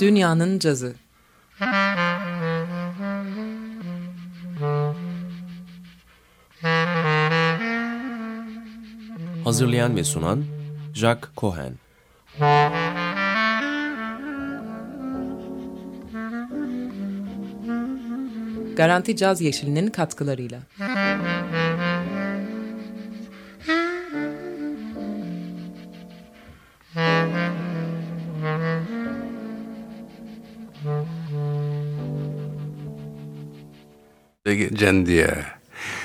Dünyanın cazı. Hazırlayan ve sunan Jack Cohen. Garanti Caz Yeşili'nin katkılarıyla. Cen diye.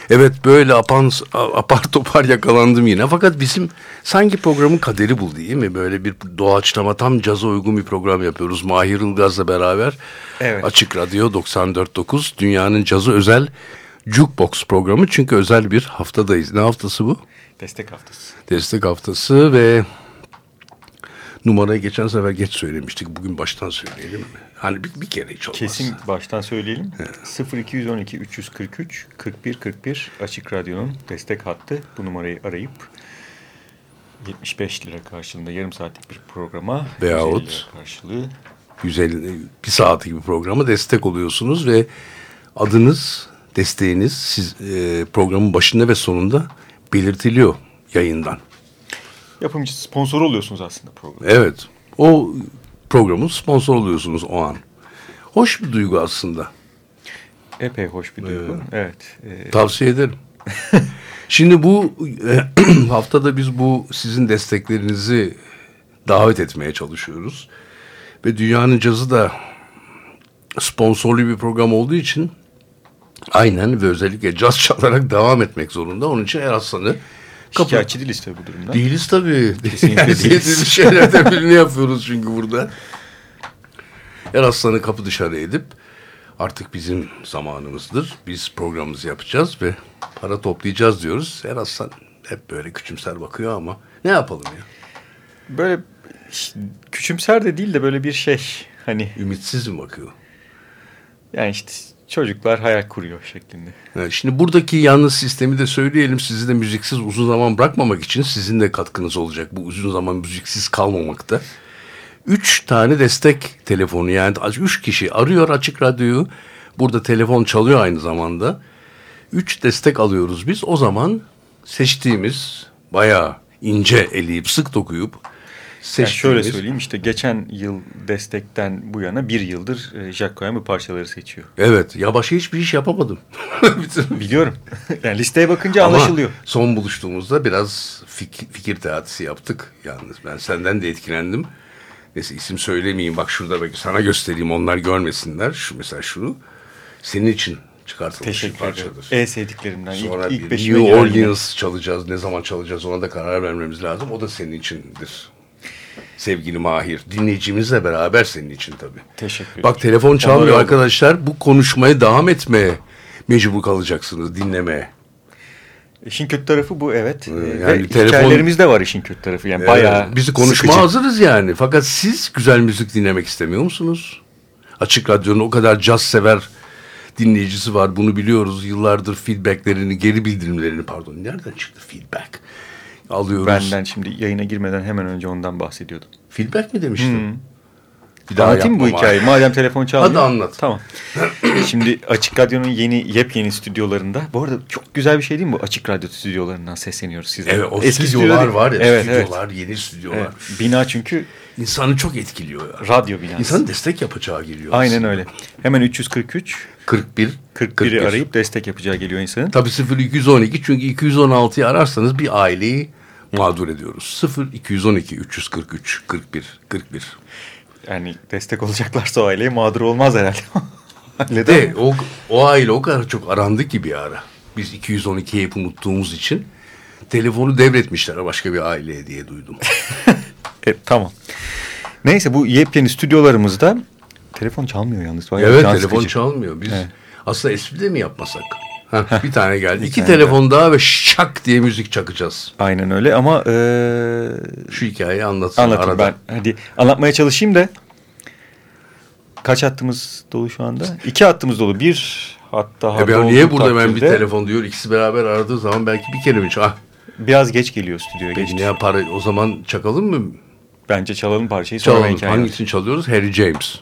Evet böyle apan, apar topar yakalandım yine. Fakat bizim sanki programın kaderi bu değil mi? Böyle bir doğaçlama tam caza uygun bir program yapıyoruz. Mahir Ilgaz'la beraber. Evet. Açık Radyo 94.9 Dünyanın Cazı özel Jukebox programı. Çünkü özel bir haftadayız. Ne haftası bu? Destek haftası. Destek haftası ve numarayı geçen sefer geç söylemiştik. Bugün baştan söyleyelim mi? Hani bir, bir kere hiç olmaz. Kesin baştan söyleyelim. 0212 343 41 41 Açık Radyo'nun destek hattı. Bu numarayı arayıp 75 lira karşılığında yarım saatlik bir programa Veyahut 150 lira karşılığı 150 bir saatlik bir programa destek oluyorsunuz ve adınız, desteğiniz siz e, programın başında ve sonunda belirtiliyor yayından. Yapımcı sponsor oluyorsunuz aslında program. Evet. O programın sponsor oluyorsunuz o an. Hoş bir duygu aslında. Epey hoş bir duygu. Evet. e, Tavsiye ederim. Şimdi bu e, haftada biz bu sizin desteklerinizi davet etmeye çalışıyoruz. Ve Dünyanın Cazı da sponsorlu bir program olduğu için aynen ve özellikle caz çalarak devam etmek zorunda. Onun için Eraslan'ı kapı... şikayetçi değiliz tabii bu durumda. Değiliz tabii. Kesinlikle Yani değiliz. şeylerden birini yapıyoruz çünkü burada. Eraslan'ı kapı dışarı edip artık bizim zamanımızdır. Biz programımızı yapacağız ve para toplayacağız diyoruz. Eraslan hep böyle küçümser bakıyor ama ne yapalım ya? Böyle küçümser de değil de böyle bir şey hani Ümitsiz mi bakıyor? yani işte çocuklar hayal kuruyor şeklinde. Yani şimdi buradaki yalnız sistemi de söyleyelim. Sizi de müziksiz uzun zaman bırakmamak için sizin de katkınız olacak. Bu uzun zaman müziksiz kalmamakta. Üç tane destek telefonu yani üç kişi arıyor açık radyoyu. Burada telefon çalıyor aynı zamanda. Üç destek alıyoruz biz. O zaman seçtiğimiz bayağı ince eleyip sık dokuyup Yani şöyle söyleyeyim işte geçen yıl destekten bu yana bir yıldır e, Jack Cohen bu parçaları seçiyor. Evet ya başka hiçbir iş yapamadım. Biliyorum. yani listeye bakınca Ama anlaşılıyor. son buluştuğumuzda biraz fikir, fikir teatisi yaptık yalnız. Ben senden de etkilendim. Neyse isim söylemeyeyim. Bak şurada belki sana göstereyim onlar görmesinler. Şu mesela şunu senin için çıkartılmış bir Teşekkür ederim. parçadır. En sevdiklerimden. Sonra ilk, ilk bir New. Orleans çalacağız. Ne zaman çalacağız ona da karar vermemiz lazım. O da senin içindir. Sevgili Mahir. Dinleyicimizle beraber senin için tabii. Teşekkür ederim. Bak telefon çalmıyor aldım. arkadaşlar. Bu konuşmaya devam etmeye mecbur kalacaksınız dinlemeye. İşin kötü tarafı bu evet. Ee, Ee, yani Ve telefon- hikayelerimiz de var işin kötü tarafı. Yani bayağı Evet, bizi konuşma sıkıcı. hazırız yani. Fakat siz güzel müzik dinlemek istemiyor musunuz? Açık Radyo'nun o kadar caz sever dinleyicisi var. Bunu biliyoruz. Yıllardır feedbacklerini, geri bildirimlerini pardon. Nereden çıktı feedback? Alıyoruz. Benden şimdi yayına girmeden hemen önce ondan bahsediyordum. Feedback mi demiştin? Bir Anlatayım mı bu hikayeyi? Madem telefon çalmıyor. Hadi anlat. Tamam. Şimdi Açık Radyo'nun yeni yepyeni stüdyolarında. Bu arada çok güzel bir şey değil mi bu? Açık Radyo stüdyolarından sesleniyoruz sizlere. Evet o Eski stüdyolar stüdyo var ya. Evet, evet. stüdyolar, yeni stüdyolar. Evet. Bina çünkü İnsanı çok etkiliyor ya. radyo binası. İnsanın destek yapacağı geliyor. Aynen aslında. öyle. Hemen 343 41 41'i arayıp destek yapacağı geliyor insanın. Tabii 0212 çünkü 216'yı ararsanız bir aileyi mağdur ediyoruz. 0212 343 41 41. Yani destek olacaklarsa o aileye mağdur olmaz herhalde. Neden? De o, o aile o kadar çok arandı ki bir ara. Biz 212'yi hep unuttuğumuz için telefonu devretmişler başka bir aileye diye duydum. E, tamam. Neyse bu yepyeni stüdyolarımızda telefon çalmıyor yalnız. Bayağı evet telefon sıkıcı. çalmıyor. Biz Evet. aslında espri de mi yapmasak? Ha, bir tane geldi. Bir İki tane telefon daha ve şak diye müzik çakacağız. Aynen öyle ama e, Şu hikayeyi anlatsın anlatayım arada. ben. Hadi anlatmaya çalışayım da. Kaç hattımız dolu şu anda? İki hattımız dolu. Bir hat daha E ben niye burada ben bir takdirde telefon diyor. İkisi beraber aradığı zaman belki bir kere mi? Ah Biraz geç geliyor stüdyoya. peki Geç. ne yapar? O zaman çakalım mı? Bence çalalım parçayı sonra Çalalım. Hangisini çalıyoruz? Harry James.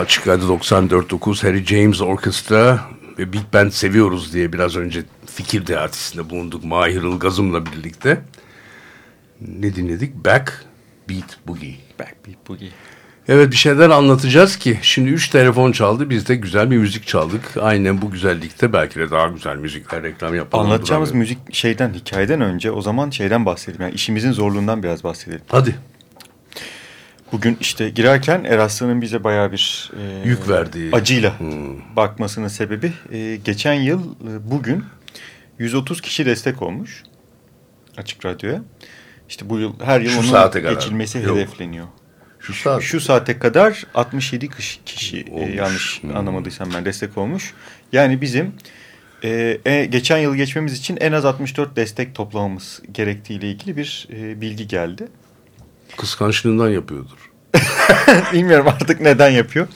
Açık Radyo 94.9 Harry James Orkestra ve Big Band seviyoruz diye biraz önce fikir teatisinde bulunduk Mahir Ilgazım'la birlikte. Ne dinledik? Back Beat Boogie. Backbeat Boogie. Evet bir şeyler anlatacağız ki şimdi 3 telefon çaldı biz de güzel bir müzik çaldık. Aynen bu güzellikte belki de daha güzel müzikler reklam yapalım. Anlatacağımız müzik şeyden, hikayeden önce o zaman şeyden bahsedelim. Yani işimizin zorluğundan biraz bahsedelim. Hadi Bugün işte girerken Eraslı'nın bize bayağı bir e, Yük verdiği. acıyla Hmm. bakmasının sebebi e, geçen yıl e, bugün 130 kişi destek olmuş Açık Radyo'ya. İşte bu yıl her yıl Şu onun saate kadar. geçilmesi Yok. hedefleniyor. şu saat. Şu saate kadar 67 kişi, kişi e, yanlış Hmm. anlamadıysam ben destek olmuş. Yani bizim e, e, geçen yıl geçmemiz için en az 64 destek toplamamız gerektiğiyle ilgili bir e, bilgi geldi. Kıskançlığından yapıyordur. Bilmiyorum artık neden yapıyor.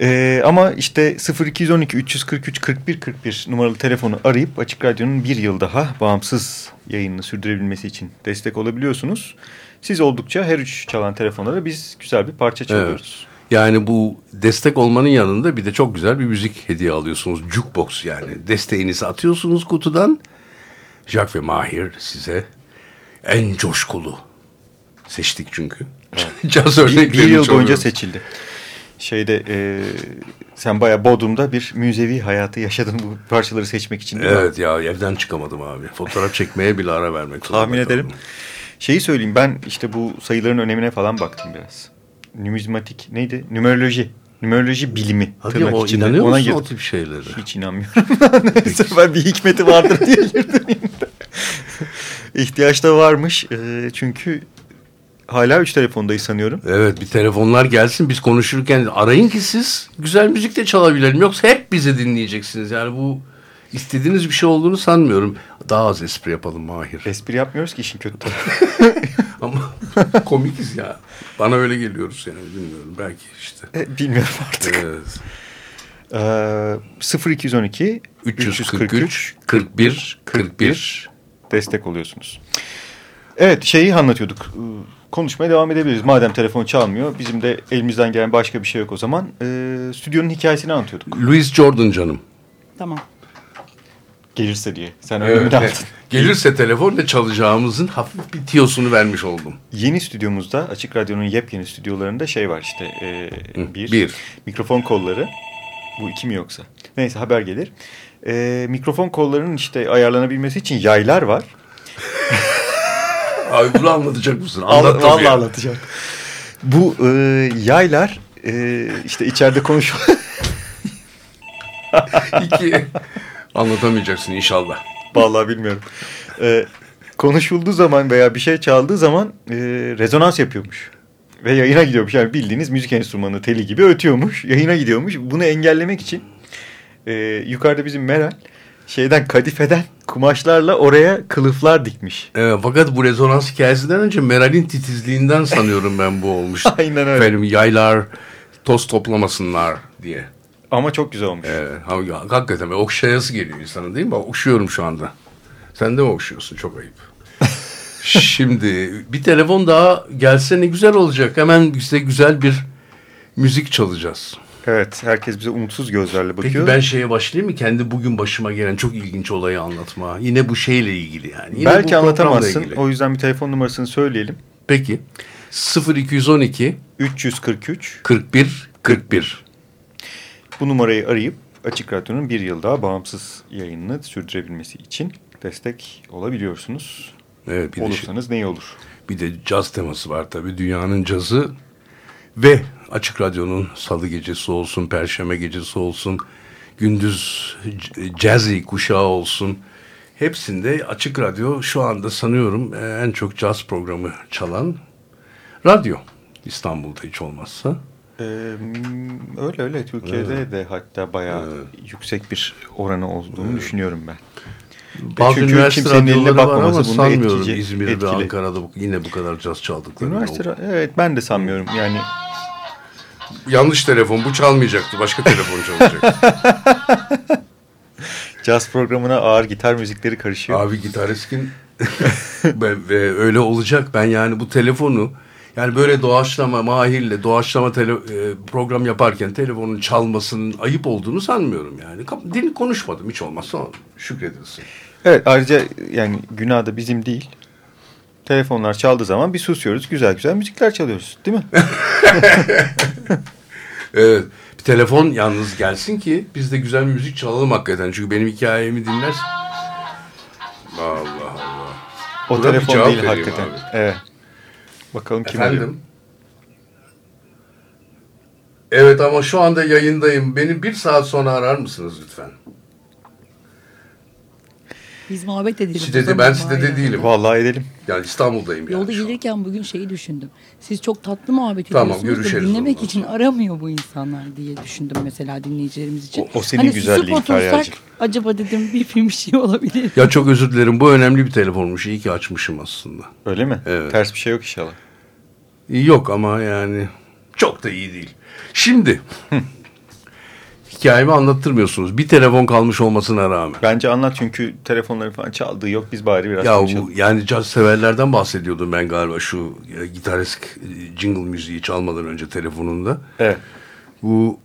Ee, ama işte 0212 343 41 41 numaralı telefonu arayıp Açık Radyo'nun bir yıl daha bağımsız yayınını sürdürebilmesi için destek olabiliyorsunuz. Siz oldukça her üç çalan telefonlara biz güzel bir parça çalıyoruz. Yani bu destek olmanın yanında bir de çok güzel bir müzik hediye alıyorsunuz. Jukebox yani. Desteğinizi atıyorsunuz kutudan. Jack ve Mahir size en coşkulu seçtik çünkü. Caz Bir, örneklerini bir yıl boyunca seçildi. Şeyde e, sen bayağı Bodrum'da bir müzevi hayatı yaşadın bu parçaları seçmek için mi? Evet ya evden çıkamadım abi. Fotoğraf çekmeye bile ara vermek zorunda Tahmin ederim. kaldım. Şeyi söyleyeyim ben işte bu sayıların önemine falan baktım biraz. Numizmatik neydi? Numeroloji. Numeroloji bilimi. Hadi tırnak o içinde. inanıyor Ona musun o tip şeylere? Hiç inanmıyorum. Neyse ben bir hikmeti vardır diye girdim. İhtiyaç da varmış. Ee, çünkü hala üç telefondayız sanıyorum. Evet bir telefonlar gelsin biz konuşurken arayın ki siz güzel müzik de çalabilelim. Yoksa hep bizi dinleyeceksiniz. Yani bu istediğiniz bir şey olduğunu sanmıyorum. Daha az espri yapalım Mahir. Espri yapmıyoruz ki işin kötü. Ama komikiz ya. Bana öyle geliyoruz yani bilmiyorum. Belki işte. E, Bilmiyorum artık. Evet. Ee, 0212 343 41 41 destek oluyorsunuz. Evet şeyi anlatıyorduk. Konuşmaya devam edebiliriz. Madem telefon çalmıyor bizim de elimizden gelen başka bir şey yok o zaman. Ee, stüdyonun hikayesini anlatıyorduk. Louis Jordan canım. Tamam. Gelirse diye. Sen Evet, ölümünü aldın. evet. Gelirse telefon ve çalacağımızın hafif bir tiyosunu vermiş oldum. Yeni stüdyomuzda Açık Radyo'nun yepyeni stüdyolarında şey var işte e, bir, bir. mikrofon kolları. Bu iki mi yoksa? Neyse haber gelir. E, mikrofon kollarının işte ayarlanabilmesi için yaylar var. Abi bunu anlatacak mısın? Anlat Vallahi ya. anlatacağım. Bu e, yaylar e, işte içeride konuş İki. Anlatamayacaksın inşallah. Vallahi bilmiyorum. E, konuşulduğu zaman veya bir şey çaldığı zaman e, rezonans yapıyormuş. Ve yayına gidiyormuş. Yani bildiğiniz müzik enstrümanı teli gibi ötüyormuş. Yayına gidiyormuş. Bunu engellemek için e, yukarıda bizim Meral şeyden kadifeden kumaşlarla oraya kılıflar dikmiş. Evet, fakat bu rezonans hikayesinden önce Meral'in titizliğinden sanıyorum ben bu olmuş. Aynen öyle. Efendim yaylar toz toplamasınlar diye. Ama çok güzel olmuş. Ha- hakikaten okşayası geliyor insanın değil mi? Okşuyorum şu anda. Sen de mi okşuyorsun? Çok ayıp. Şimdi bir telefon daha gelse ne güzel olacak. Hemen bize güzel bir müzik çalacağız. Evet herkes bize umutsuz gözlerle bakıyor. Peki ben şeye başlayayım mı? Kendi bugün başıma gelen çok ilginç olayı anlatma. Yine bu şeyle ilgili yani. Yine Belki anlatamazsın. O yüzden bir telefon numarasını söyleyelim. Peki 0212 343 41 41 Bu numarayı arayıp Açık Radyo'nun bir yıl daha bağımsız yayınını sürdürebilmesi için destek olabiliyorsunuz. Evet bir de, şey- Olursanız ne iyi olur. bir de caz teması var tabii. Dünyanın cazı ve Açık Radyo'nun salı gecesi olsun, perşembe gecesi olsun, gündüz c- jazzy kuşağı olsun. Hepsinde Açık Radyo şu anda sanıyorum e, en çok caz programı çalan radyo. İstanbul'da hiç olmazsa. Ee, öyle öyle. Türkiye'de de hatta bayağı yüksek bir oranı olduğunu düşünüyorum ben. Bazı Çünkü üniversite radyoları var ama sanmıyorum etkici- İzmir'de etkili. Ankara'da bu- yine bu kadar caz çaldıklarını. Üniversite evet ben de sanmıyorum. Yani Yanlış telefon bu çalmayacaktı. Başka telefon çalacaktı. caz programına ağır gitar müzikleri karışıyor. Abi gitaristin ve, öyle olacak. Ben yani bu telefonu yani böyle doğaçlama mahirle doğaçlama tele, e, program yaparken telefonun çalmasının ayıp olduğunu sanmıyorum yani. Dil konuşmadım hiç olmazsa şükredilsin. Evet ayrıca yani günah da bizim değil. Telefonlar çaldığı zaman bir susuyoruz. Güzel güzel müzikler çalıyoruz. Değil mi? Evet. Bir telefon yalnız gelsin ki biz de güzel müzik çalalım hakikaten. Çünkü benim hikayemi dinlersin. Allah Allah. O Buna telefon değil hakikaten. abi. Evet. Bakalım kim arıyor. Efendim? Evet ama şu anda yayındayım. Beni bir saat sonra arar mısınız lütfen? Biz muhabbet edelim. Sitede, ben sitede değilim. Vallahi edelim. Yani İstanbul'dayım yani. Yolda gelirken bugün şeyi düşündüm. Siz çok tatlı muhabbet Tamam, ediyorsunuz da görüşeriz dinlemek ondan için aramıyor bu insanlar diye düşündüm mesela dinleyicilerimiz için. O- o senin hani güzelliğin otursak acaba dedim bir film şey olabilir. Ya çok özür dilerim. Bu önemli bir telefonmuş. İyi ki açmışım aslında. Öyle mi? Evet. Ters bir şey yok inşallah. Yok ama yani çok da iyi değil. Şimdi hikayemi anlattırmıyorsunuz. Bir telefon kalmış olmasına rağmen. Bence anlat çünkü telefonları falan çaldığı yok. Biz bari biraz Ya konuşalım. bu yani caz severlerden bahsediyordum ben galiba şu e, gitaresk e, jingle müziği çalmadan önce telefonunda. Evet. Bu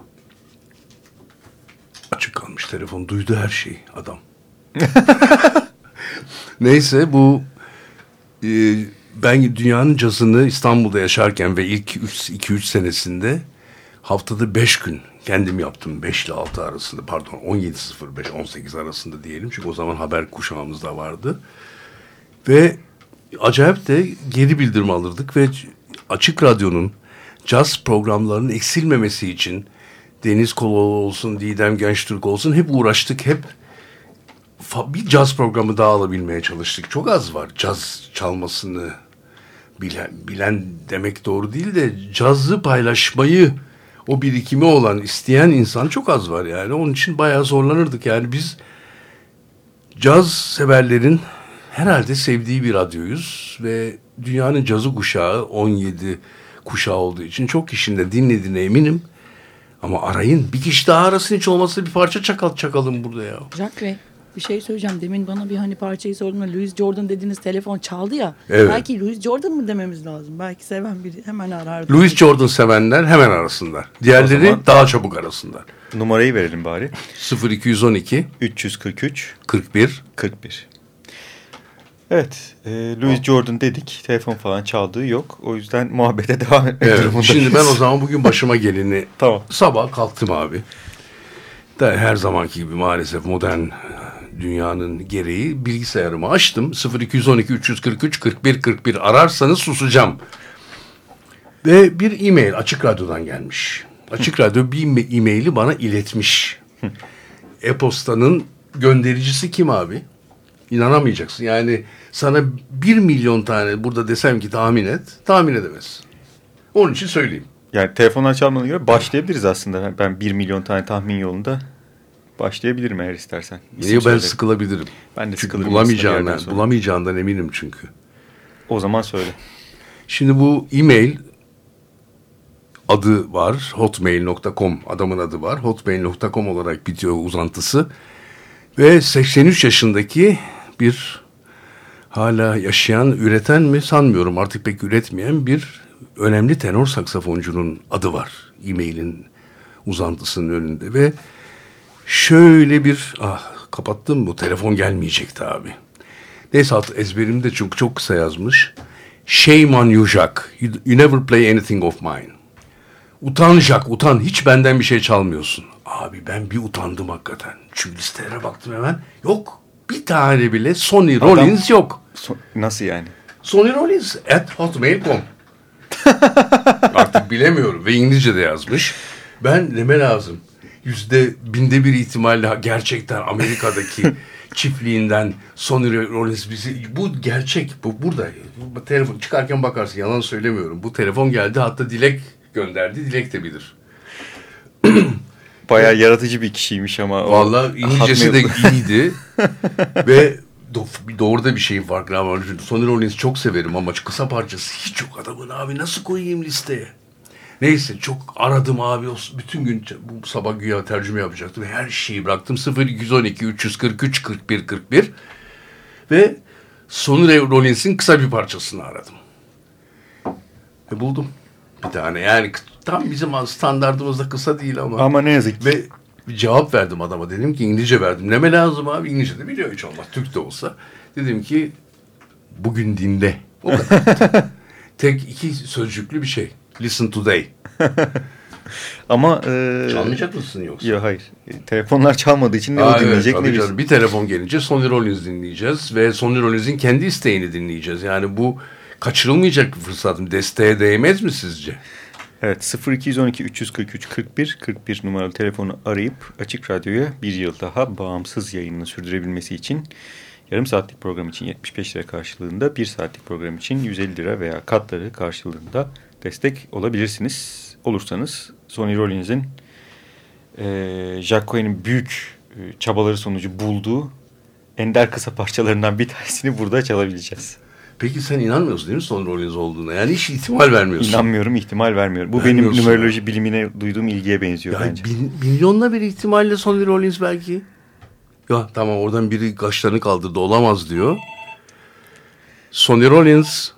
açık kalmış telefon duydu her şeyi adam. Neyse bu e, ben dünyanın cazını İstanbul'da yaşarken ve ilk 2-3 senesinde haftada 5 gün kendim yaptım 5 ile 6 arasında pardon 17.05 18 arasında diyelim çünkü o zaman haber kuşağımız da vardı. Ve acayip de geri bildirim alırdık ve Açık Radyo'nun caz programlarının eksilmemesi için Deniz Koloğlu olsun, Didem Gençtürk olsun hep uğraştık. Hep bir caz programı daha alabilmeye çalıştık. Çok az var caz çalmasını bilen, bilen demek doğru değil de cazı paylaşmayı o birikimi olan isteyen insan çok az var yani. Onun için bayağı zorlanırdık. Yani biz caz severlerin herhalde sevdiği bir radyoyuz ve dünyanın cazı kuşağı 17 kuşağı olduğu için çok kişinin de dinlediğine eminim. Ama arayın bir kişi daha arasın hiç olmazsa bir parça çakal çakalım burada ya. Jack Bey Bir şey söyleyeceğim. Demin bana bir hani parçayı sorduğunda Louis Jordan dediğiniz telefon çaldı ya. Evet. Belki Louis Jordan mı dememiz lazım? Belki seven biri hemen arardı. Louis Jordan sevenler hemen arasınlar. Diğerleri zaman- daha çabuk arasınlar. Numarayı verelim bari. 0212 343 41 41. Evet, e, Louis Jordan dedik. Telefon falan çaldığı yok. O yüzden muhabbete devam etmek Evet, durumundayız. şimdi ben o zaman bugün başıma geleni Tamam. sabah kalktım abi. Da her zamanki gibi maalesef modern dünyanın gereği bilgisayarımı açtım. 0212 343 41 41 ararsanız susacağım. Ve bir e-mail açık radyodan gelmiş. Açık radyo bir e-maili bana iletmiş. E-postanın göndericisi kim abi? İnanamayacaksın. Yani sana bir milyon tane burada desem ki tahmin et, tahmin edemezsin. Onun için söyleyeyim. Yani telefonlar çalmadığına göre başlayabiliriz aslında. Ben 1 milyon tane tahmin yolunda başlayabilirim eğer istersen. İsim ben sıkılabilirim. Ben de Çünkü sıkılırım bulamayacağından, bulamayacağından eminim çünkü. O zaman söyle. Şimdi bu e-mail adı var. Hotmail.com adamın adı var. Hotmail.com olarak bitiyor uzantısı. Ve 83 yaşındaki bir hala yaşayan, üreten mi sanmıyorum artık pek üretmeyen bir önemli tenor saksafoncunun adı var. E-mailin uzantısının önünde ve şöyle bir ah kapattım bu telefon gelmeyecekti abi. Neyse alt ezberimde çok çok kısa yazmış. Shame on you Jack. You, you never play anything of mine. Utan Jack utan. Hiç benden bir şey çalmıyorsun. Abi ben bir utandım hakikaten. Çünkü listelere baktım hemen. Yok. Bir tane bile Sonny Adam- Rollins yok. So- nasıl yani? Sonny Rollins at hotmail.com Artık bilemiyorum ve İngilizce de yazmış. Ben neme lazım? Yüzde binde bir ihtimalle gerçekten Amerika'daki çiftliğinden Sonny Rollins bizi bu gerçek bu burada bu telefon çıkarken bakarsın yalan söylemiyorum bu telefon geldi hatta Dilek gönderdi Dilek de bilir. Bayağı yaratıcı bir kişiymiş ama. o Vallahi İngilizcesi de iyiydi ve do- doğru da bir şey var ama Sonny Rollins çok severim ama kısa parçası hiç yok adamın abi nasıl koyayım listeye? Neyse çok aradım abi bütün gün bu sabah güya tercüme yapacaktım her şeyi bıraktım 0212 343 41 41 ve Sonny Rollins'in kısa bir parçasını aradım. Ve buldum bir tane yani tam bizim standartımızda kısa değil ama. Ama ne yazık ki. Ve cevap verdim adama. Dedim ki İngilizce verdim. Neme lazım abi? İngilizce de biliyor hiç olmaz. Türk de olsa. Dedim ki bugün dinle. O kadar. Tek iki sözcüklü bir şey. Listen today. Ama e, Çalmayacak mısın yoksa? Yok hayır. Telefonlar çalmadığı için ne Aa, o evet, dinleyecek tabii ne biz. Bir telefon gelince Sonny Rollins dinleyeceğiz ve Sonny Rollins'in kendi isteğini dinleyeceğiz. Yani bu kaçırılmayacak bir fırsat. Desteğe değmez mi sizce? Evet 0212 343 41 41 numaralı telefonu arayıp Açık Radyo'ya bir yıl daha bağımsız yayınını sürdürebilmesi için yarım saatlik program için 75 lira karşılığında bir saatlik program için 150 lira veya katları karşılığında destek olabilirsiniz. Olursanız Sonny Rollins'in e, Jack Cohen'in büyük e, çabaları sonucu bulduğu ender kısa parçalarından bir tanesini burada çalabileceğiz. Peki sen inanmıyorsun değil mi Sonny Rollins olduğuna? Yani hiç ihtimal vermiyorsun. İnanmıyorum, ihtimal vermiyorum. Bu benim numeroloji bilimine duyduğum ilgiye benziyor Ya bence. bin, milyonla bir ihtimalle Sonny Rollins belki. Ya tamam oradan biri kaşlarını kaldırdı olamaz diyor. Sonny Rollins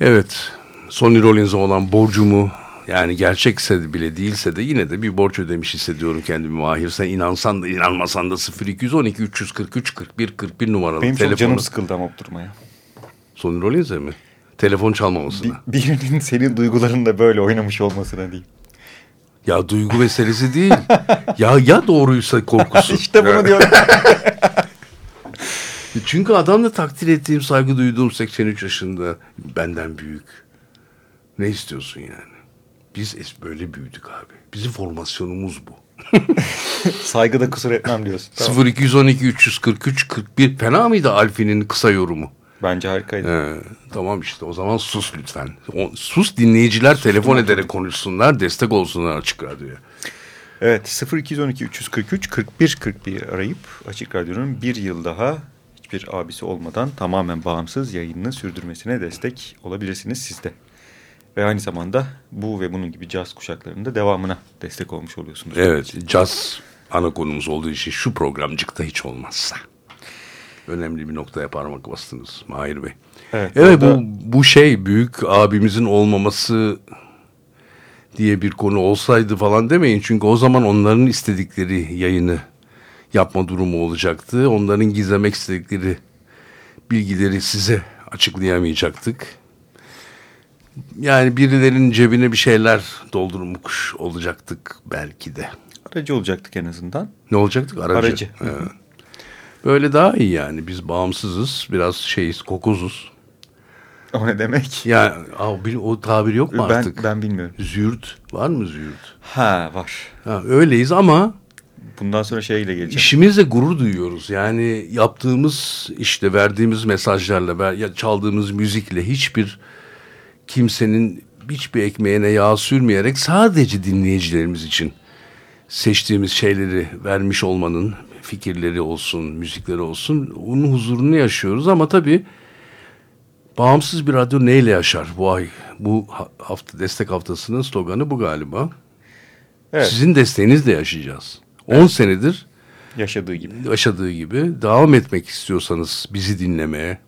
Evet. Sonny Rollins'e olan borcumu yani gerçekse bile değilse de yine de bir borç ödemiş hissediyorum kendimi Mahir. Sen inansan da inanmasan da 0212 343 41 41 numaralı Benim telefonu. canım sıkıldı ama oturmaya. Sonny Rollins'e mi? Telefon Bir, çalmamasına. birinin senin duygularınla böyle oynamış olmasına değil. Ya duygu meselesi değil. ya ya doğruysa korkusu. işte bunu diyorum. Çünkü adam da takdir ettiğim, saygı duyduğum 83 yaşında benden büyük. Ne istiyorsun yani? Biz es- böyle büyüdük abi. Bizim formasyonumuz bu. Saygıda kusur etmem diyorsun. Tamam. 0212 343 41 fena mıydı Alfi'nin kısa yorumu? Bence harikaydı. He, tamam işte o zaman sus lütfen. O, sus dinleyiciler telefon ederek konuşsunlar, destek olsunlar açık radyoya. Evet 0212 343 41 41 arayıp Açık Radyo'nun bir yıl daha hiçbir abisi olmadan tamamen bağımsız yayınını sürdürmesine destek olabilirsiniz siz de. Ve aynı zamanda bu ve bunun gibi caz kuşaklarında devamına destek olmuş oluyorsunuz. Evet, caz ana konumuz olduğu için şu programcıkta hiç olmazsa. Önemli bir noktaya parmak bastınız Mahir Bey. Evet, Evet, orada- bu, bu şey büyük abimizin olmaması diye bir konu olsaydı falan demeyin. Çünkü o zaman onların istedikleri yayını yapma durumu olacaktı. Onların gizlemek istedikleri bilgileri size açıklayamayacaktık. Yani birilerinin cebine bir şeyler doldurmuş olacaktık belki de. Aracı olacaktık en azından. Ne olacaktık? Aracı. Aracı. Evet. Böyle daha iyi yani. Biz bağımsızız. Biraz şeyiz, kokuzuz. O ne demek? Ya abi, o tabir yok mu Ben, artık? ben bilmiyorum. Züğürt. Var mı züğürt? Ha var. Ha, öyleyiz ama Bundan sonra şeyle geleceğim. işimizle gurur duyuyoruz. Yani yaptığımız işte verdiğimiz mesajlarla, ya çaldığımız müzikle hiçbir kimsenin hiçbir ekmeğine yağ sürmeyerek sadece dinleyicilerimiz için seçtiğimiz şeyleri vermiş olmanın fikirleri olsun, müzikleri olsun onun huzurunu yaşıyoruz ama tabii bağımsız bir radyo neyle yaşar bu ay? Bu ha- hafta destek haftasının sloganı bu galiba. Evet. Sizin desteğinizle yaşayacağız. 10 senedir Yaşadığı gibi. yaşadığı gibi devam etmek istiyorsanız bizi dinlemeye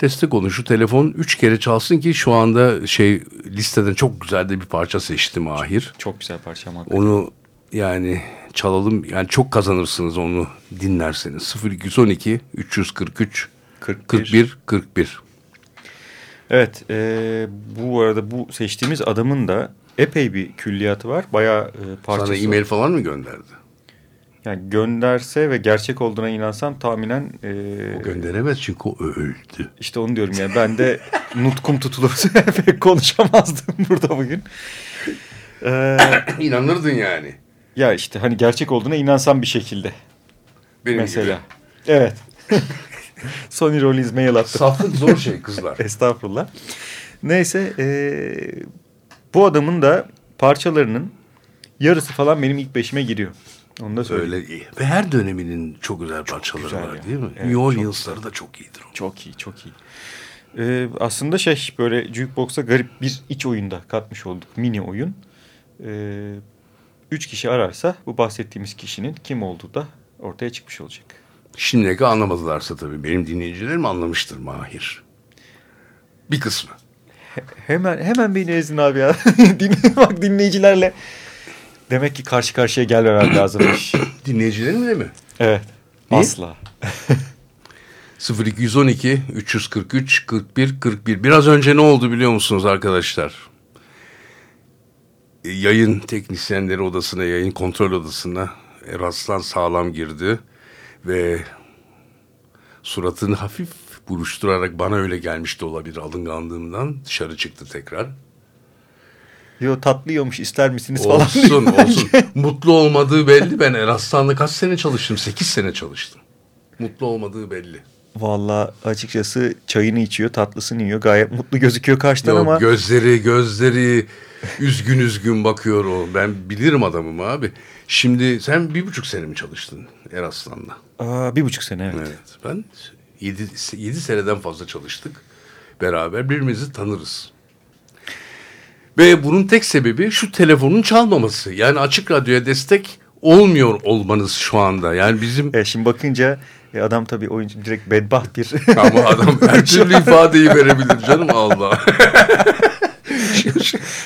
destek olun. Şu telefon 3 kere çalsın ki şu anda şey listeden çok güzel de bir parça seçti Mahir. Çok güzel parça ama. Onu yani çalalım yani çok kazanırsınız onu dinlerseniz. 0212 343 41. 41 41. Evet, e, bu arada bu seçtiğimiz adamın da epey bir külliyatı var. Bayağı e, parçası Sana e-mail falan mı gönderdi? Yani gönderse ve gerçek olduğuna inansam tahminen e, O gönderemez çünkü o öldü. işte onu diyorum yani ben de nutkum tutulursa pek konuşamazdım burada bugün. E, İnanırdın yani. ya işte hani gerçek olduğuna inansam bir şekilde Benim mesela. gibi. Evet. Sony Rollins mail attı. Saflık zor şey kızlar. Estağfurullah. Neyse e, bu adamın da parçalarının yarısı falan benim ilk beşime giriyor. Onu da söyleyeyim. Öyle iyi. Ve her döneminin çok güzel parçaları güzel var ya. değil mi? Evet, New Orleans'ları da çok iyidir. o. Çok iyi, çok iyi. Ee, aslında şey böyle Jukebox'a garip bir iç oyunda katmış olduk. Mini oyun. Ee, üç kişi ararsa bu bahsettiğimiz kişinin kim olduğu da ortaya çıkmış olacak. Şimdiye kadar anlamadılarsa tabii benim dinleyicilerim anlamıştır Mahir. Bir kısmı. Hemen hemen beni ezdin abi ya. Bak dinleyicilerle. Demek ki karşı karşıya gelmemem lazımmış. Dinleyicilerimle mi? evet. Niye? Asla. 0212 343 41 41. Biraz önce ne oldu biliyor musunuz arkadaşlar? E, Yayın teknisyenleri odasına, yayın kontrol odasına Eraslan sağlam girdi ve suratını hafif buruşturarak bana öyle gelmişti olabilir alınganlığımdan. Dışarı çıktı tekrar. Yo tatlı yiyormuş ister misiniz falan. Olsun olsun. Mutlu olmadığı belli. Ben Eraslan'la kaç sene çalıştım? 8 sene çalıştım. Mutlu olmadığı belli. Valla açıkçası çayını içiyor tatlısını yiyor. Gayet mutlu gözüküyor karşıdan Yok, ama. gözleri gözleri üzgün üzgün bakıyor o. Ben bilirim adamım abi. Şimdi sen bir buçuk sene mi çalıştın Eraslan'la? Aa, bir buçuk sene evet. Evet. Ben yedi, yedi seneden fazla çalıştık. Beraber birbirimizi tanırız. Ve bunun tek sebebi şu telefonun çalmaması. Yani açık radyoya destek olmuyor olmanız şu anda. Yani bizim E, şimdi bakınca e, adam tabii oyuncu direkt bedbaht bir. ama adam her türlü ifadeyi verebilir canım Allah.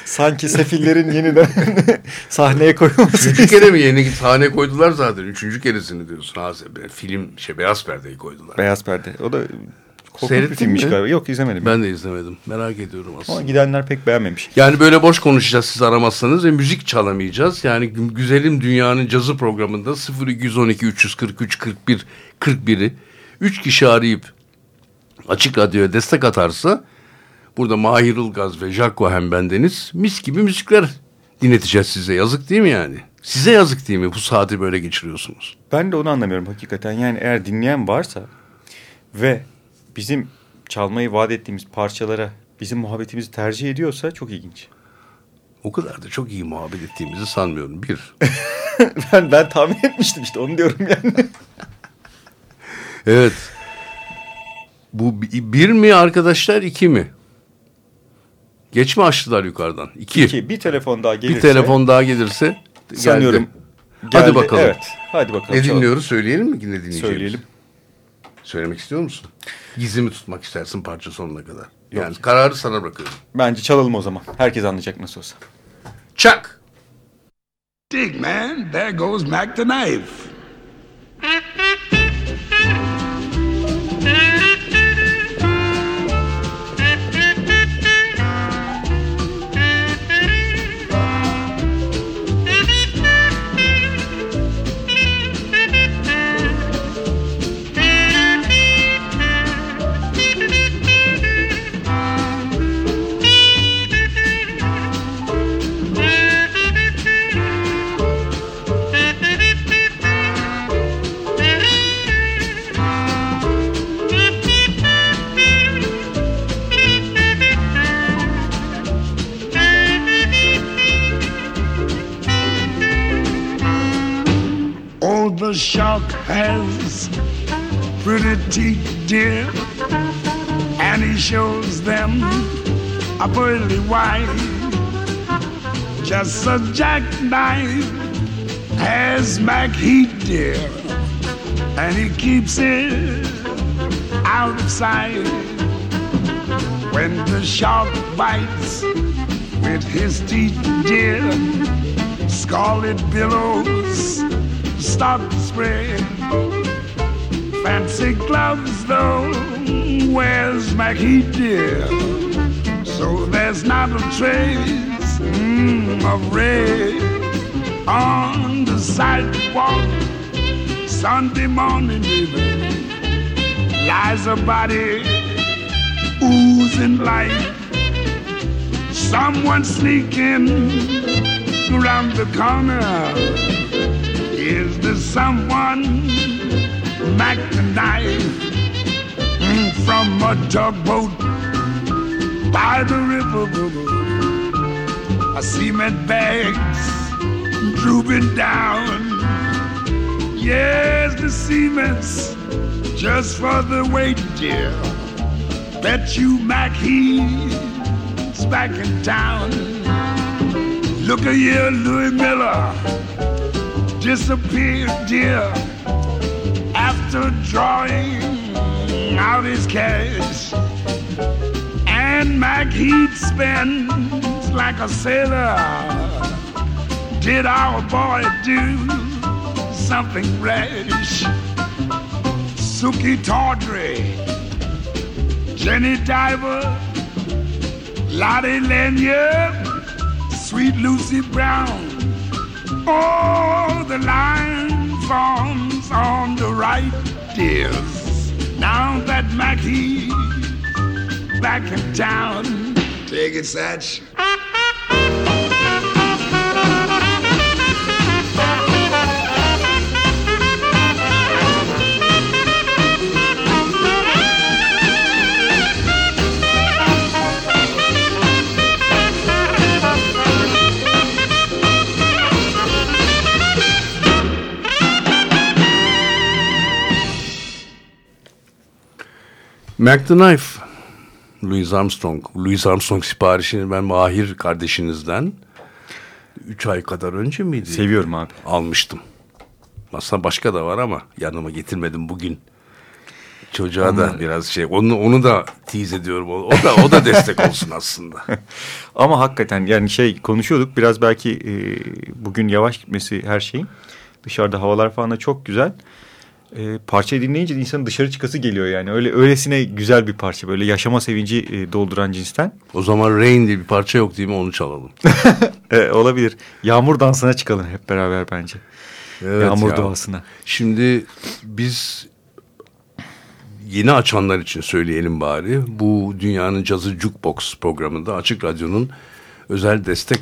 Sanki sefillerin yeniden sahneye koyulması. Üçüncü kere mi yeni sahne koydular zaten? Üçüncü keresini diyorsun. Ha, film şey beyaz perdeyi koydular. Beyaz perde. O da korkunç bir Seyrettin filmmiş mi? galiba. Yok izlemedim. Ben de izlemedim. Merak ediyorum aslında. Ama gidenler pek beğenmemiş. Yani böyle boş konuşacağız siz aramazsanız ve müzik çalamayacağız. Yani Gü- Güzelim Dünya'nın cazı programında 0212 343 41 41'i 3 kişi arayıp açık radyoya destek atarsa burada Mahir Ilgaz ve Jack Cohen bendeniz mis gibi müzikler dinleteceğiz size. Yazık değil mi yani? Size yazık değil mi bu saati böyle geçiriyorsunuz? Ben de onu anlamıyorum hakikaten. Yani eğer dinleyen varsa ve bizim çalmayı vaat ettiğimiz parçalara bizim muhabbetimizi tercih ediyorsa çok ilginç. O kadar da çok iyi muhabbet ettiğimizi sanmıyorum. Bir. ben, ben tahmin etmiştim işte onu diyorum yani. Evet. Bu bi- bir mi arkadaşlar iki mi? Geç mi açtılar yukarıdan? İki. Ki bir telefon daha gelirse. Bir telefon daha gelirse geldi. sanıyorum. Hadi geldi. bakalım. Evet. Hadi bakalım. Ne dinliyoruz? Söyleyelim mi? Ne dinleyeceğimiz? Söyleyelim. Söylemek istiyor musun? Gizli mi tutmak istersin parça sonuna kadar? Yok. Yani kararı sana bırakıyorum. Bence çalalım o zaman. Herkes anlayacak nasıl olsa. Çak! Dig, man. There goes Mac the knife. Has pretty teeth, dear, and he shows them a pearly white. Just a jackknife has Mac Heat, dear, and he keeps it out of sight. When the shark bites with his teeth, dear, scarlet billows start to spread. Fancy gloves, though, where's Mackie dear? So there's not a trace mm, of red on the sidewalk. Sunday morning, baby, lies a body oozing life. Someone sneaking around the corner. Is there someone knife mm, from a tugboat by the river? A cement bags drooping down. Yes, the cement's just for the weight, dear. Bet you Mac he's back in town. Look a here, Louis Miller disappeared, dear, after drawing out his cash. And Mac Heat spends like a sailor. Did our boy do something rash? Suki Tawdry, Jenny Diver, Lottie Lanyard, Sweet Lucy Brown. Oh, the line forms on the right, dears. Now that Mackie's back in town. Take it, Satch. Mac the Knife. Louis Armstrong. Louis Armstrong siparişini ben Mahir kardeşinizden 3 ay kadar önce miydi? Seviyorum abi. Almıştım. Aslında başka da var ama yanıma getirmedim bugün. Çocuğa da biraz şey onu onu da tease ediyorum. O, o da o da destek olsun aslında. Ama hakikaten yani şey konuşuyorduk biraz belki e, bugün yavaş gitmesi her şeyin. Dışarıda havalar falan da çok güzel. E, parçayı dinleyince insanın dışarı çıkası geliyor yani. Öyle öylesine güzel bir parça böyle yaşama sevinci e, dolduran cinsten. O zaman Rain diye bir parça yok değil mi? Onu çalalım. E, olabilir. Yağmur dansına çıkalım hep beraber bence. Evet Yağmur ya. doğasına. Şimdi biz yeni açanlar için söyleyelim bari. Bu Dünyanın Cazı Jukebox programında Açık Radyo'nun özel destek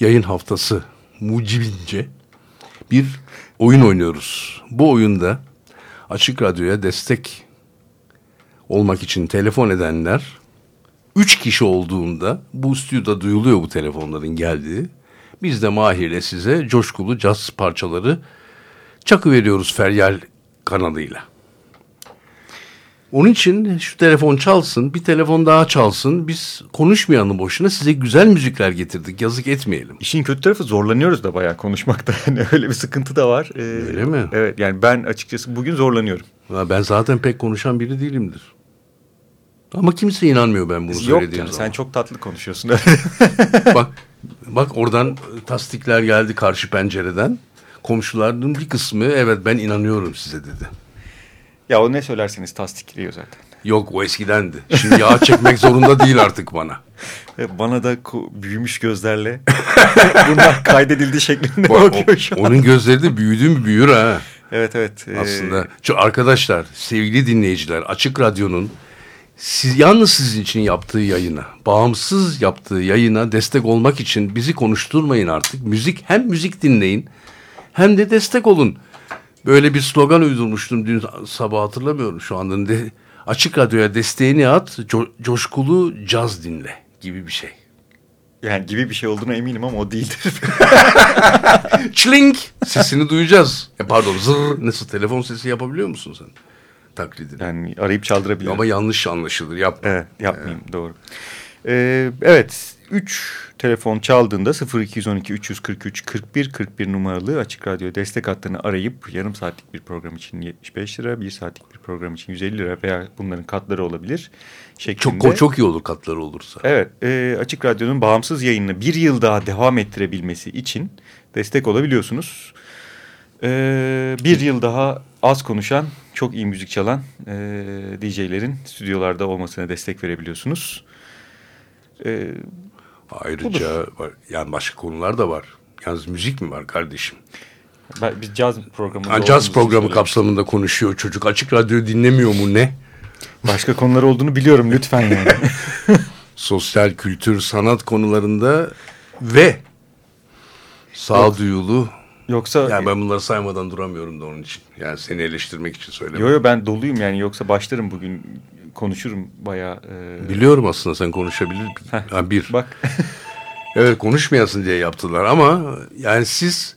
yayın haftası mucibince bir oyun oynuyoruz. Bu oyunda Açık Radyo'ya destek olmak için telefon edenler üç kişi olduğunda bu stüdyoda duyuluyor bu telefonların geldiği. Biz de Mahir'le size coşkulu caz parçaları çakı veriyoruz feryal kanalıyla. Onun için şu telefon çalsın, bir telefon daha çalsın. Biz konuşmayalım boşuna. Size güzel müzikler getirdik. Yazık etmeyelim. İşin kötü tarafı zorlanıyoruz da bayağı konuşmakta. Yani öyle bir sıkıntı da var. Ee, Öyle mi? Evet yani ben açıkçası bugün zorlanıyorum. Ha, Ben zaten pek konuşan biri değilimdir. Ama kimse inanmıyor ben bunu Yok söylediğim canım zaman. sen çok tatlı konuşuyorsun. bak, bak oradan tasdikler geldi karşı pencereden. Komşuların bir kısmı evet ben inanıyorum size dedi. Ya o ne söylerseniz tasdikliyor zaten. Yok o eskidendi. Şimdi yağ çekmek zorunda değil artık bana. Bana da büyümüş gözlerle bunlar kaydedildi şeklinde Bak, bakıyor şu an. onun gözleri de büyüdü mü büyür ha. Evet evet. Ee, Aslında Şu arkadaşlar, sevgili dinleyiciler, Açık Radyo'nun siz yalnız sizin için yaptığı yayına, bağımsız yaptığı yayına destek olmak için bizi konuşturmayın artık. Müzik hem müzik dinleyin hem de destek olun. Böyle bir slogan uydurmuştum dün sabah hatırlamıyorum şu anda. De, açık Radyo'ya desteğini at, co- coşkulu caz dinle gibi bir şey. Yani gibi bir şey olduğuna eminim ama o değildir. Çlink sesini duyacağız. E pardon zır nasıl telefon sesi yapabiliyor musun sen? Taklidini. yani arayıp çaldırabilirim. Ama yanlış anlaşılır. Yapma. Evet yapmayayım doğru. Ee, evet 3 telefon çaldığında 0212 343 41 41 numaralı açık radyo destek hattını arayıp yarım saatlik bir program için 75 lira, bir saatlik bir program için 150 lira veya bunların katları olabilir. Şeklinde. Çok çok iyi olur katları olursa. Evet, e, Açık Radyo'nun bağımsız yayınını bir yıl daha devam ettirebilmesi için destek olabiliyorsunuz. E, bir yıl daha az konuşan, çok iyi müzik çalan e, DJ'lerin stüdyolarda olmasına destek verebiliyorsunuz. E, Ayrıca var, yani başka konular da var. Yalnız müzik mi var kardeşim? ben- biz caz programında Ha, caz programı kapsamında konuşuyor çocuk. Açık radyo dinlemiyor mu ne? Başka konular olduğunu biliyorum lütfen yani. Sosyal, kültür, sanat konularında ve sağduyulu. Yoksa Yani ben bunları saymadan duramıyorum da onun için. Yani seni eleştirmek için yo söylemiyorum. yo ben doluyum yani yoksa başlarım bugün konuşurum bayağı. e, Biliyorum aslında sen konuşabilir. Ha, bir. Bak Evet konuşmayasın diye yaptılar ama yani siz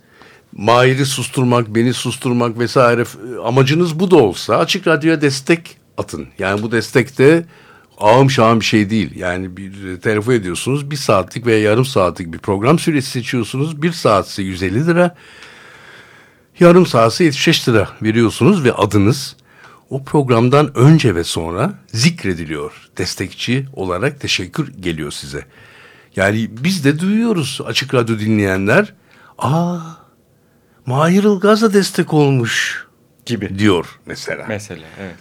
Mahir'i susturmak, beni susturmak vesaire amacınız bu da olsa açık radyoya destek atın. Yani bu destek de ağım şağım bir şey değil. Yani bir e, telefon ediyorsunuz bir saatlik veya yarım saatlik bir program süresi seçiyorsunuz. Bir saatse 150 lira. Yarım saatse 75 lira veriyorsunuz ve adınız o programdan önce ve sonra zikrediliyor. Destekçi olarak teşekkür geliyor size. Yani biz de duyuyoruz açık radyo dinleyenler. Aa Mahir Ilgaz da destek olmuş Gibi. diyor mesela. Mesela evet.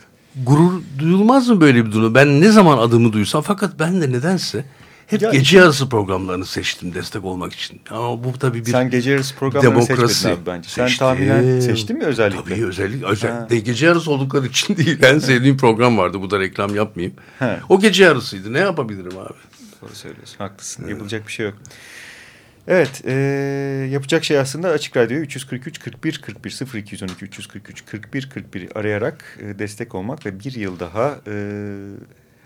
Gurur duyulmaz mı böyle bir durum? Ben ne zaman adımı duysam fakat ben de nedense hep Ya gece yarısı programlarını seçtim destek olmak için. Ama bu tabii bir Sen gece yarısı programlarını demokrasi. seçmedin abi bence. Sen tahminen seçtin mi özellikle? Tabii özellikle. özellikle gece yarısı oldukları için değil. En sevdiğim program vardı. Bu da reklam yapmayayım. He. O gece yarısıydı. Ne yapabilirim abi? Doğru söylüyorsun. Haklısın. Yapılacak bir şey yok. Evet. e, yapacak şey aslında Açık Radyo 343 41 41 0212 343 41 41 arayarak e, destek olmak ve bir yıl daha e,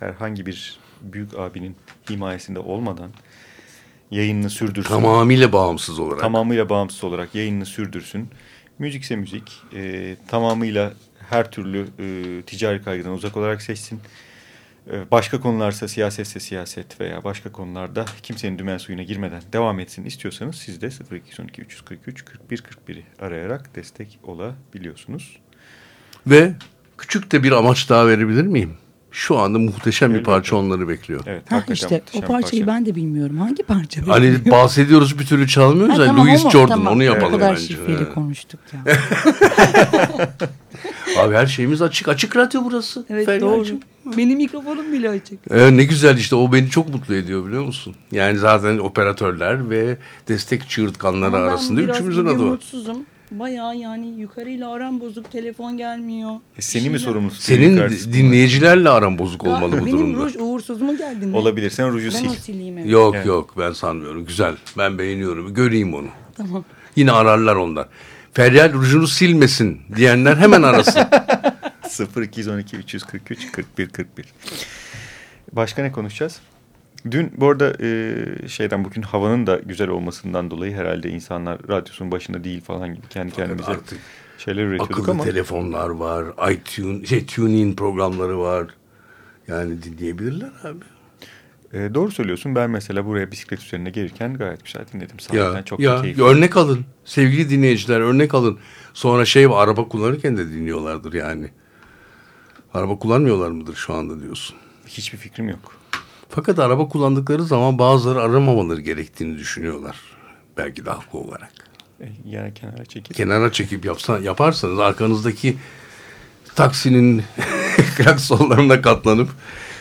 herhangi bir büyük abinin himayesinde olmadan yayınını sürdürsün. Tamamıyla bağımsız olarak. Tamamıyla bağımsız olarak yayınını sürdürsün. Müzikse müzik. e, tamamıyla her türlü e, ticari kaygıdan uzak olarak seçsin. E, başka konularsa siyasetse siyaset veya başka konularda kimsenin dümen suyuna girmeden devam etsin istiyorsanız siz de 0212 343 41 41'i arayarak destek olabiliyorsunuz. Ve küçük de bir amaç daha verebilir miyim? Şu anda muhteşem bir Elbette. parça onları bekliyor. Evet, Ha işte o parçayı parça. ben de bilmiyorum. Hangi parça? Hani bahsediyoruz bir türlü çalmıyoruz Ha, ya. tamam, Louis o mu? Jordan Tamam. onu O yapalım kadar bence. şifreli Evet. konuştuk ya. Abi her şeyimiz açık. Açık radyo burası. Evet Feryal'cığım. doğru. Benim mikrofonum bile açık. Ee, ne güzel işte o beni çok mutlu ediyor biliyor musun? Yani zaten operatörler ve destek çığırtkanları Ama ben arasında üçümüzün adı var. mutsuzum. Bayağı yani yukarıyla aram bozuk. Telefon gelmiyor. E, seni mi sorumlu tutuyor Senin yukarısı? dinleyicilerle aran bozuk Ya, olmalı bu benim durumda. ruj uğursuz mu geldi? ne? Olabilir. Sen ruju Ben sil. o sileyim evet. Yok Evet. yok ben sanmıyorum. Güzel. Ben beğeniyorum. Göreyim onu. Tamam. Yine ararlar onlar. Feryal rujunu silmesin diyenler hemen arasın. 0212 343 41 41. Başka ne konuşacağız? Dün bu arada e, şeyden bugün havanın da güzel olmasından dolayı herhalde insanlar radyosunun başında değil falan gibi kendi kendimize Artık şeyler üretiyorduk akıllı ama telefonlar var. iTunes, şey TuneIn programları var. Yani dinleyebilirler abi. e, doğru söylüyorsun. Ben mesela buraya bisiklet üzerinde gelirken gayet güzel dinledim. Sahiden Ya, çok ya keyifli. örnek alın. Sevgili dinleyiciler örnek alın. Sonra şey araba kullanırken de dinliyorlardır yani. Araba kullanmıyorlar mıdır şu anda diyorsun. Hiçbir fikrim yok. Fakat araba kullandıkları zaman bazıları aramamaları gerektiğini düşünüyorlar. Belki de haklı olarak. E, yani kenara çekil. Kenara çekip yapsa, yaparsanız arkanızdaki taksinin klaksonlarına katlanıp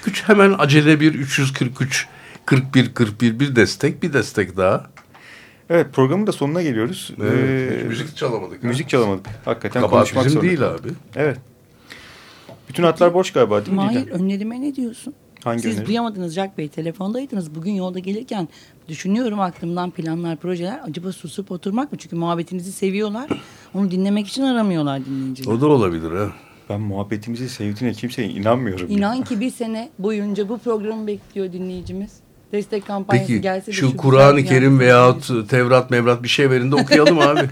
güç hemen acele bir 343 41 41 bir destek bir destek daha. Evet programın da sonuna geliyoruz. Evet, Ee, müzik çalamadık. ha. müzik çalamadık. Hakikaten Kabahat konuşmak bizim zorunda. değil abi. Evet. Bütün hatlar boş galiba değil mi Mahir Didem? önlerime ne diyorsun? Hangi Siz öneri? duyamadınız Jack Bey. Telefondaydınız. Bugün yolda gelirken düşünüyorum aklımdan planlar, projeler. Acaba susup oturmak mı? Çünkü muhabbetinizi seviyorlar. Onu dinlemek için aramıyorlar dinleyiciler. O da olabilir ha. Ben muhabbetimizi sevdiğine kimseye inanmıyorum. İnan ki bir sene boyunca bu programı bekliyor dinleyicimiz. Destek kampanyası Peki gelse de şu güzel Kur'an-ı Kerim veyahut. Tevrat Mevrat bir şey verin de okuyalım abi.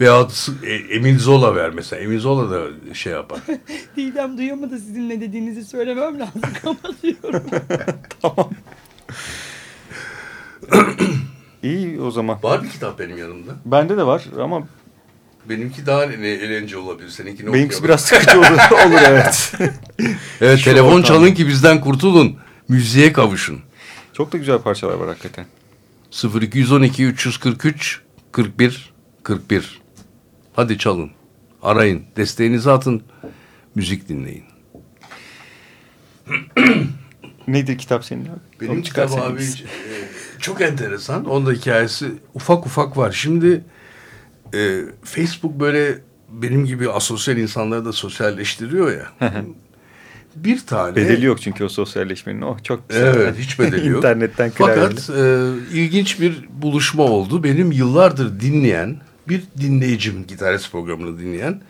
veyahut e, Emil Zola ver mesela. Emil Zola da şey yapar. Didem duyamadı sizin ne dediğinizi söylemem lazım. Kapatıyorum. İyi o zaman. Var bir kitap benim yanımda. Bende de var ama Benimki daha ele- eğlenceli olabilir. Seninkini benimkisi biraz sıkıcı olur, olur evet. Evet Şu telefon ortamda. çalın ki bizden kurtulun. Müziğe kavuşun. Çok da güzel parçalar var hakikaten. 0212 343 41 41. Hadi çalın. Arayın. Desteğinizi atın. Müzik dinleyin. Nedir kitap senin abi? Benim Onu kitap abi e, çok enteresan. Onda hikayesi ufak ufak var. Şimdi e, Facebook böyle benim gibi asosyal insanları da sosyalleştiriyor ya. bir tane. Bedeli yok çünkü o sosyalleşmenin. Oh çok güzel. Evet hiç bedeli yok. İnternetten. Fakat e, ilginç bir buluşma oldu. Benim yıllardır dinleyen bir dinleyicim, gitarist programını dinleyen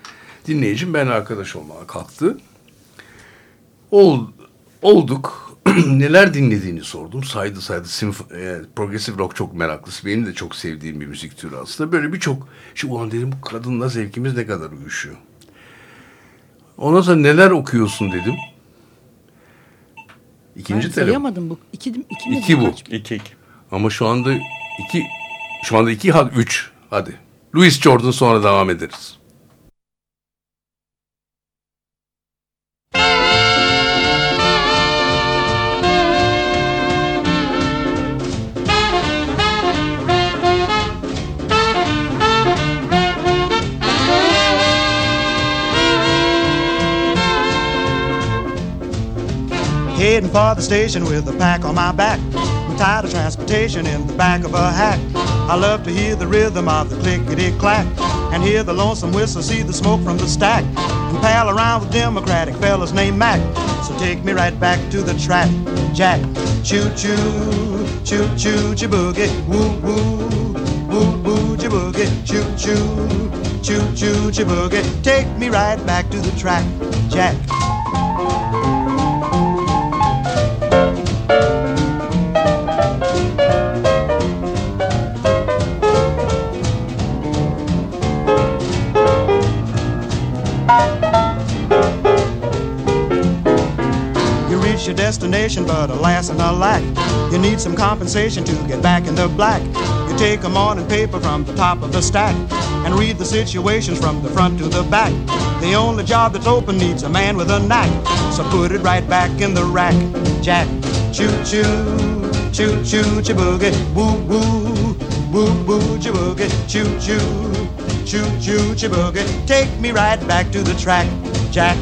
dinleyicim ben arkadaş olmaya kalktı. Ol, olduk. Neler dinlediğini sordum. Saydı saydı. Sinf e, progressive rock çok meraklısı. Benim de çok sevdiğim bir müzik türü aslında. Böyle birçok şey ulan dedim bu kadınla zevkimiz ne kadar uyuşuyor. Ondan sonra neler okuyorsun dedim. İkinci Ben telefon. sayamadım bu. İki, iki, mi? İki bu. Kaç? İki iki. Ama şu anda iki, şu anda iki, hadi üç. Hadi. Louis Jordan sonra devam ederiz. Heading for the station with a pack on my back. Tired of transportation in the back of a hack. I love to hear the rhythm of the clickety clack and hear the lonesome whistle, see the smoke from the stack, and pal around with Democratic fellas named Mac. So take me right back to the track, Jack. Choo choo, choo choo, boogie, woo woo, woo woo, boogie, choo choo, choo choo, boogie. Take me right back to the track, Jack. Your destination, but alas and alack, you need some compensation to get back in the black. You take a morning paper from the top of the stack and read the situations from the front to the back. The only job that's open needs a man with a knack, so put it right back in the rack, Jack. Choo choo, choo choo, chiboogie, woo woo, woo woo, chiboogie, choo choo, choo choo, chiboogie. Take me right back to the track, Jack.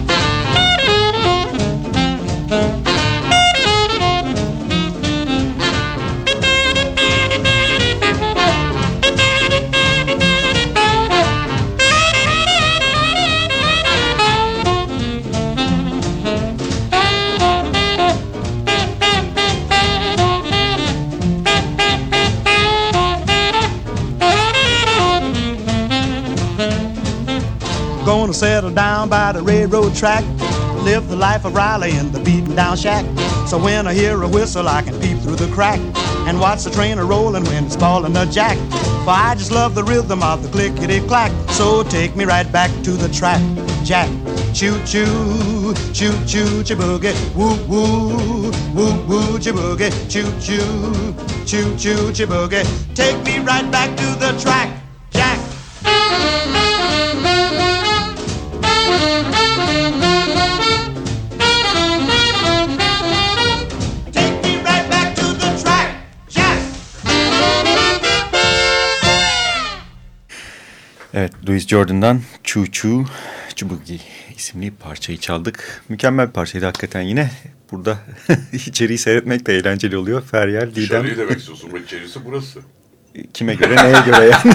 Down by the railroad track. Live the life of Riley in the beaten down shack. So when I hear a whistle, I can peep through the crack and watch the train a rolling when it's falling a jack. For I just love the rhythm of the clickety clack. So take me right back to the track, Jack. Choo choo, choo choo, chiboogie, woo woo, woo woo, chiboogie, choo choo, choo choo, chiboogie. Take me right back to the track, Evet, Louis Jordan'dan Choo Choo Chubugi isimli parçayı çaldık. Mükemmel bir parçaydı hakikaten yine. Burada içeriği seyretmek de eğlenceli oluyor. Feryal, Didem demek istiyorsun. Bu içerisi burası. kime göre neye göre yani.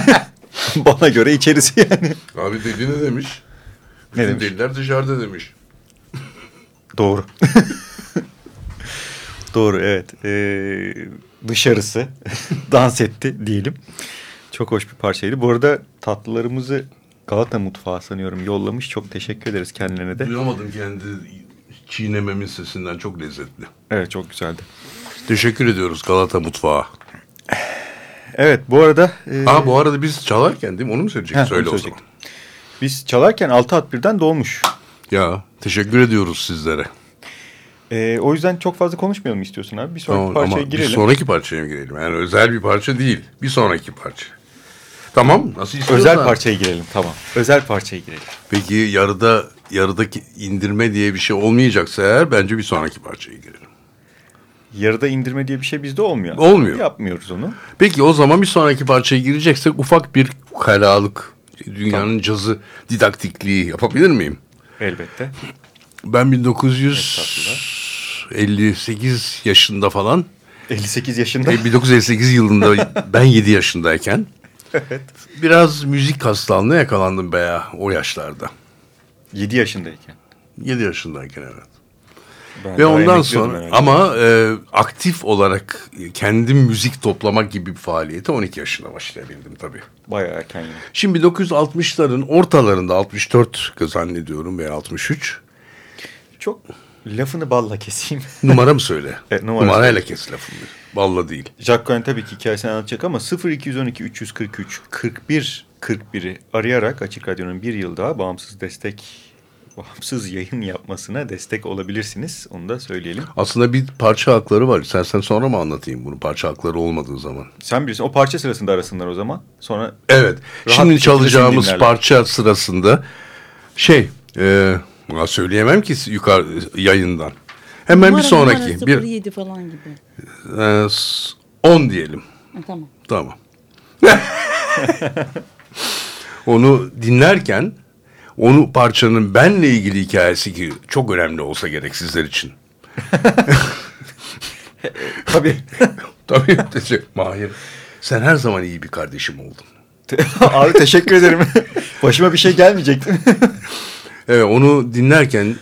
Bana göre içerisi yani. Abi dedi ne demiş? Ne Bütün demiş? deliler dışarıda demiş. Doğru. Doğru evet. Ee, dışarısı dans etti diyelim. Çok hoş bir parçaydı. Bu arada tatlılarımızı Galata Mutfağı sanıyorum yollamış. Çok teşekkür ederiz kendilerine de. Duyamadım kendi çiğnememin sesinden çok lezzetli. Evet çok güzeldi. Teşekkür ediyoruz Galata Mutfağı. Evet bu arada... e, Ha bu arada biz çalarken değil mi? Onu mu söyleyeceksin? Söyle o zaman. Biz çalarken 6 at birden dolmuş. Ya teşekkür ediyoruz sizlere. Ee, o yüzden çok fazla konuşmayalım istiyorsun abi. Bir sonraki Tamam, parçaya ama girelim. bir sonraki parçaya mı girelim? Yani özel bir parça değil. Bir sonraki parça. Tamam nasıl istiyorsan. Özel parçaya girelim tamam. Özel parçaya girelim. Peki yarıda yarıdaki indirme diye bir şey olmayacaksa eğer bence bir sonraki parçaya girelim. Yarıda indirme diye bir şey bizde olmuyor. Olmuyor. Yapmıyoruz onu. Peki o zaman bir sonraki parçaya gireceksek ufak bir ukalalık, dünyanın cazı didaktikliği yapabilir miyim? Elbette. Ben 1958 yaşında falan, 58 yaşında. e, 1958 yılında ben 7 yaşındayken biraz müzik hastalığına yakalandım be ya o yaşlarda. 7 yaşındayken. 7 yaşındayken evet. Ben Ve ondan sonra herhalde. ama e, aktif olarak kendim müzik toplamak gibi bir faaliyete 12 yaşında başlayabildim tabii. Bayağı erken. Şimdi 1960'ların ortalarında 64 zannediyorum veya 63 Çok lafını balla keseyim. numara mı söyle? Evet, numara Numarayla kes lafını. Balla değil. Jacques Cohen tabii ki hikayesini anlatacak ama 0212 343 41 41'i arayarak Açık Radyo'nun bir yıl daha bağımsız destek bağımsız yayın yapmasına destek olabilirsiniz. Onu da söyleyelim. Aslında bir parça hakları var. İstersen sonra mı anlatayım bunu parça hakları olmadığı zaman? Sen bilirsin o parça sırasında arasınlar o zaman. Sonra Evet. Şimdi çalacağımız dinlerler. parça sırasında şey e, söyleyemem ki yukarı yayından. Hemen Numara, bir sonraki numara bir 07 falan gibi. e, s- 10 diyelim. Ha, tamam. Tamam. onu dinlerken onu parçanın benle ilgili hikayesi ki çok önemli olsa gerek sizler için. tabii. Tabii. teşekkür- Mahir. Sen her zaman iyi bir kardeşim oldun. Abi teşekkür ederim. Başıma bir şey gelmeyecekti. Evet onu dinlerken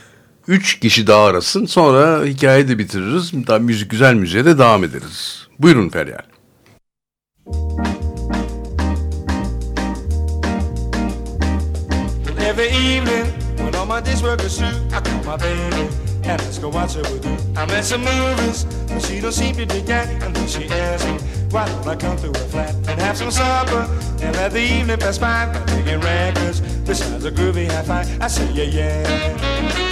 üç kişi daha arasın sonra hikayeyi de bitiririz. Daha müzik güzel müziğe de devam ederiz. Buyurun Feryal. Every evening, when all my days work is through, I call my baby and ask her what she would do. I'm at some movies, but she don't seem to dig that. And then she asks me, why don't I come to her flat and have some supper and let the evening pass by by taking records besides a groovy high five. I say, yeah, yeah.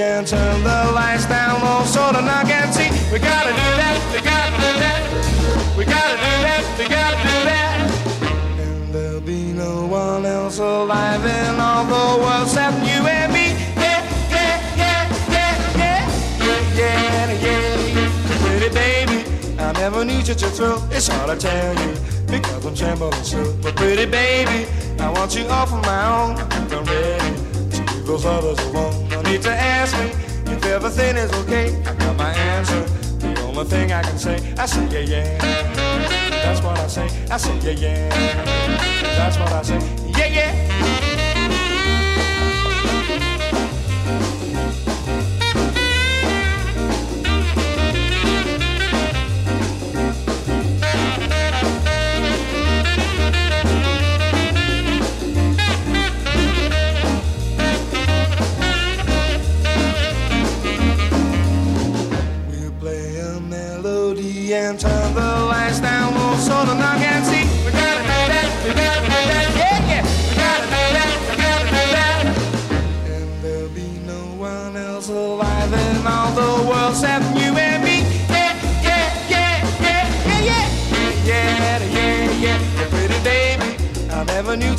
and turn the lights down low so the knock and see. We gotta do that, we gotta do that. We gotta do that, we gotta do that. And there'll be no one else alive in all the world except you and me. Yeah, yeah, yeah, yeah, yeah, yeah, yeah, yeah. Pretty baby, I never knew such a thrill. It's hard to tell you because I'm trembling still. But pretty baby, I want you all for my own. I'm ready to leave those others alone. Need to ask me if everything is okay. I got my answer. The only thing I can say, I say yeah yeah. That's what I say. I say yeah yeah. That's what I say.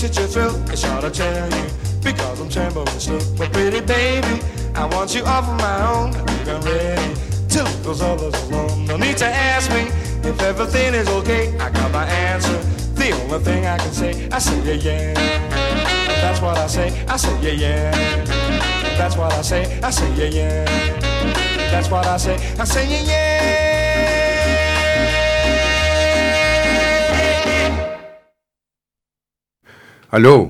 Knew such a thrill. It's hard to tell you because I'm trembling still. But pretty baby, I want you all for my own. I think I'm ready to leave those others alone. No need to ask me if everything is okay. I got my answer. The only thing I can say, I say yeah yeah. That's what I say. I say yeah yeah. That's what I say. I say yeah yeah. That's what I say. I say yeah yeah. Alo.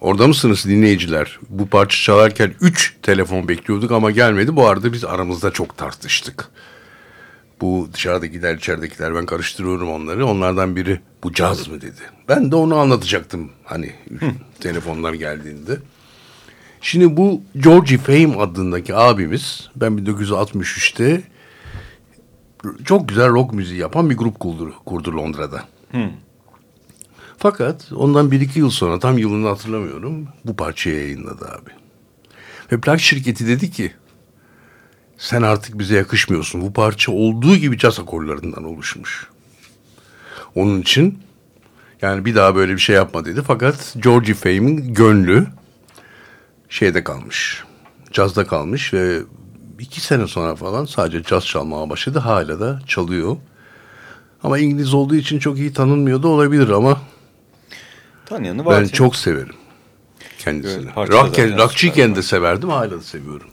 Orada mısınız dinleyiciler? Bu parça çalarken 3 telefon bekliyorduk ama gelmedi. Bu arada biz aramızda çok tartıştık. Bu dışarıdakiler içeridekiler ben karıştırıyorum onları. Onlardan biri bu caz mı dedi. Ben de onu anlatacaktım hani telefonlar geldiğinde. Şimdi bu Georgie Fame adındaki abimiz ben 1963'te çok güzel rock müziği yapan bir grup kurdu, kurdu Londra'da. Fakat ondan bir iki yıl sonra tam yılını hatırlamıyorum bu parçayı yayınladı abi. Ve plak şirketi dedi ki sen artık bize yakışmıyorsun. Bu parça olduğu gibi caz akorlarından oluşmuş. Onun için yani bir daha böyle bir şey yapma dedi. Fakat Georgie Fame'in gönlü şeyde kalmış. Cazda kalmış ve iki sene sonra falan sadece caz çalmaya başladı. Hala da çalıyor. Ama İngiliz olduğu için çok iyi tanınmıyordu olabilir ama Tanıyanı var. ben senin. çok severim kendisini. Evet, Rock, rockçıyken de severdim hala da seviyorum.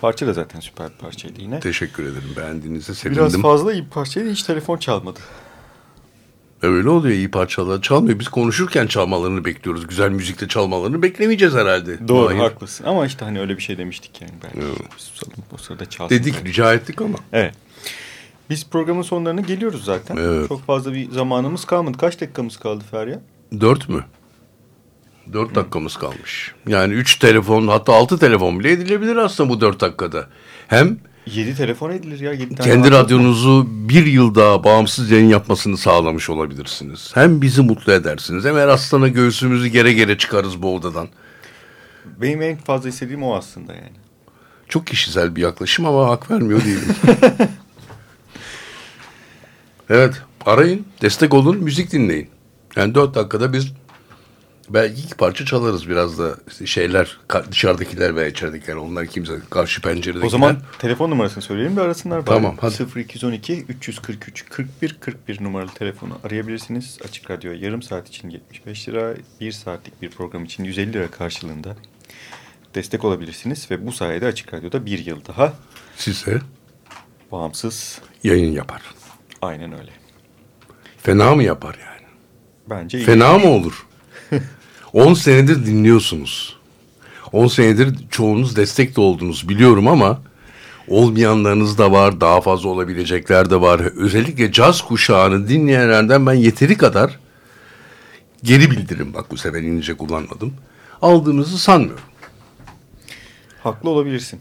Parça da zaten süper bir parçaydı yine. Teşekkür ederim. Beğendiğinize Biraz sevindim. fazla iyi bir parçaydı. Hiç telefon çalmadı. Öyle oluyor iyi parçalar çalmıyor. Biz konuşurken çalmalarını bekliyoruz. Güzel müzikte çalmalarını beklemeyeceğiz herhalde. Doğru Hayır. haklısın ama işte hani öyle bir şey demiştik yani. Belki Evet. susalım, o sırada çalsın. Dedik rica ettik ama. Evet. Biz programın sonlarına geliyoruz zaten. Evet. Çok fazla bir zamanımız kalmadı. Kaç dakikamız kaldı Ferya? Dört mü? Dört dakikamız kalmış. Yani üç telefon hatta altı telefon bile edilebilir aslında bu dört dakikada. Hem 7 telefon edilir ya. 7 tane kendi radyonuzu bir yıl daha bağımsız yayın yapmasını sağlamış olabilirsiniz. Hem bizi mutlu edersiniz. Hem Eraslan'a göğsümüzü gere gere çıkarız bu odadan. Benim en fazla istediğim o aslında yani. Çok kişisel bir yaklaşım ama hak vermiyor değilim. evet arayın, destek olun, müzik dinleyin. Yani dört dakikada biz belki iki parça çalarız biraz da işte şeyler dışarıdakiler veya içeridekiler onlar kimse karşı penceredekiler. O zaman telefon numarasını söyleyelim de arasınlar. bari. Tamam, hadi. 0212 343 41 41 numaralı telefonu arayabilirsiniz. Açık Radyo yarım saat için 75 lira, bir saatlik bir program için 150 lira karşılığında destek olabilirsiniz. Ve bu sayede Açık Radyo'da bir yıl daha size bağımsız yayın yapar. aynen öyle. Fena mı yapar yani? Bence iyi. Fena mı olur? 10 senedir dinliyorsunuz. 10 senedir çoğunuz destek de oldunuz biliyorum ama olmayanlarınız da var. Daha fazla olabilecekler de var. Özellikle caz kuşağını dinleyenlerden ben yeteri kadar geri bildirim bak bu sefer İngilizce kullanmadım. Aldığımızı sanmıyorum. Haklı olabilirsin.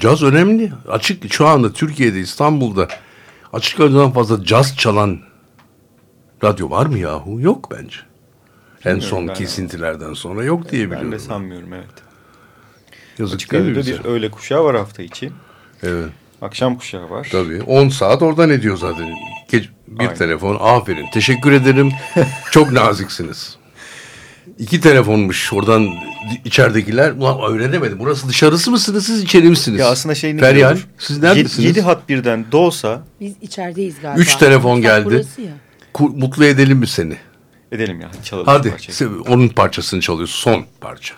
Caz önemli. Açık şu anda Türkiye'de İstanbul'da açık radyodan fazla caz çalan radyo var mı yahu? Yok bence. En Bilmiyorum son ben. kesintilerden sonra yok diye Ben biliyorum. de sanmıyorum evet. Yazık Açık değil mi bize? bir öğle kuşağı var hafta içi. Evet Akşam kuşağı var. tabii. 10 saat oradan ediyor zaten. Ge- bir Aynen. telefon. Aferin. Teşekkür ederim. Çok naziksiniz. İki telefonmuş oradan içeridekiler. Ulan öğrenemedim. Burası dışarısı mısınız siz içeri misiniz? Ya aslında şey ne Feryal olur? siz neredesiniz? 7 hat birden dolsa Biz içerideyiz galiba. Üç telefon geldi. burası ya. Mutlu edelim mi seni? edelim ya. Çalalım. Hadi parçayı. onun parçasını çalıyoruz. Son parça.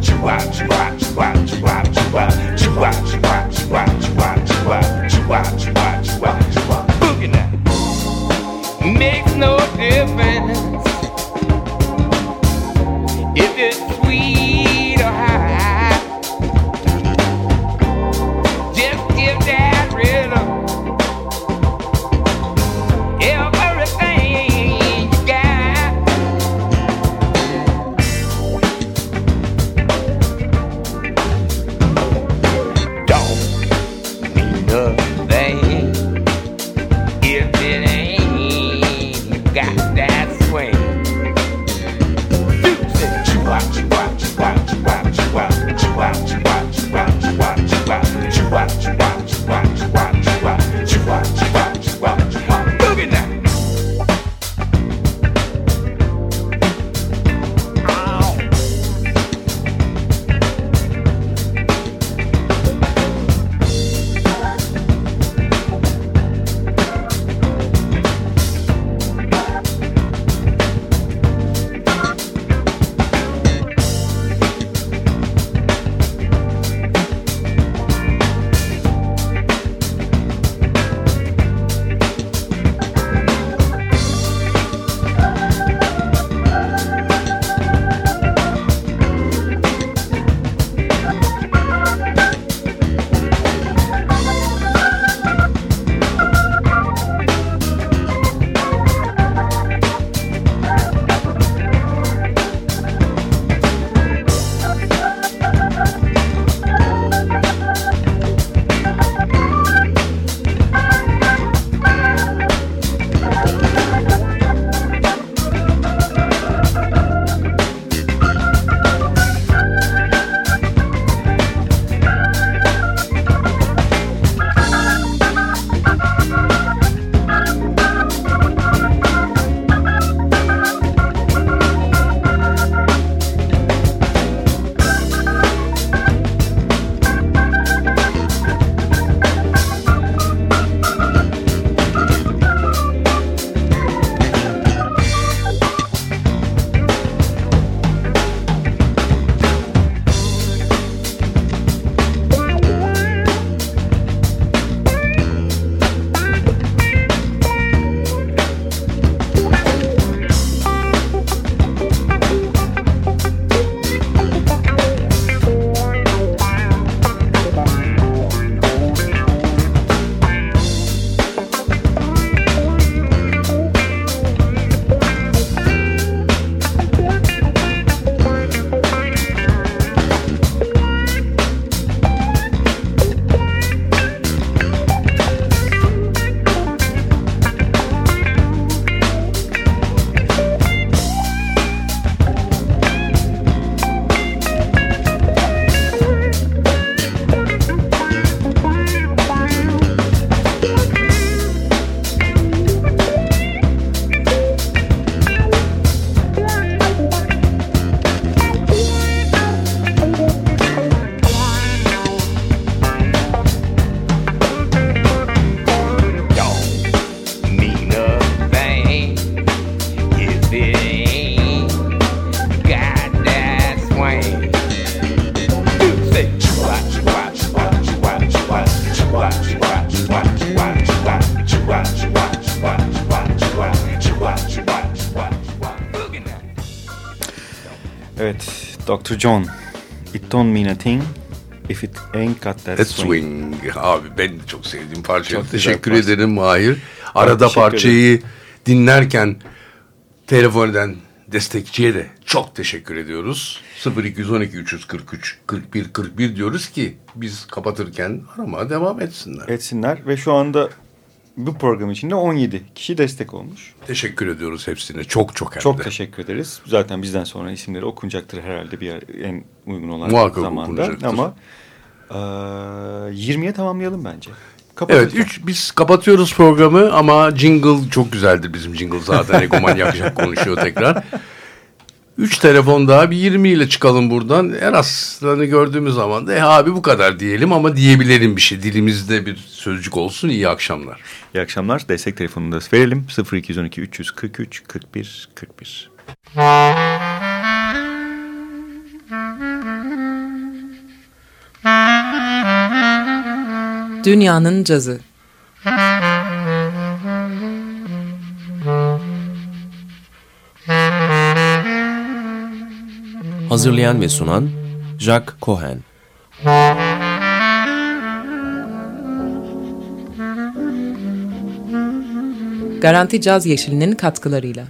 chua, chua, chua. Dr. John. It don't mean a thing if it ain't got that That swing. swing. Abi ben de çok sevdiğim parça. Çok Teşekkür parça. ederim Mahir. Arada parçayı dinlerken telefon eden destekçiye de çok teşekkür ediyoruz. 0212 343 41 41 diyoruz ki biz kapatırken arama devam etsinler. Etsinler ve şu anda bu program içinde 17 kişi destek olmuş. Teşekkür ediyoruz hepsine. Çok çok hem Çok teşekkür ederiz. Zaten bizden sonra isimleri okunacaktır herhalde bir yer- en uygun olan Muhakkak zamanda. Ama eee 20'ye tamamlayalım bence. Evet, üç, biz kapatıyoruz programı ama jingle çok güzeldir bizim jingle zaten. Egoman yakacak konuşuyor tekrar. Üç telefon daha bir 20 ile çıkalım buradan. Eraslan'ı gördüğümüz zaman da e, abi bu kadar diyelim ama diyebilelim bir şey. Dilimizde bir sözcük olsun. İyi akşamlar. İyi akşamlar. Destek telefonunu da verelim. 0212 343 41 41. Dünyanın cazı. Hazırlayan ve sunan Jack Cohen Garanti Caz Yeşili'nin katkılarıyla.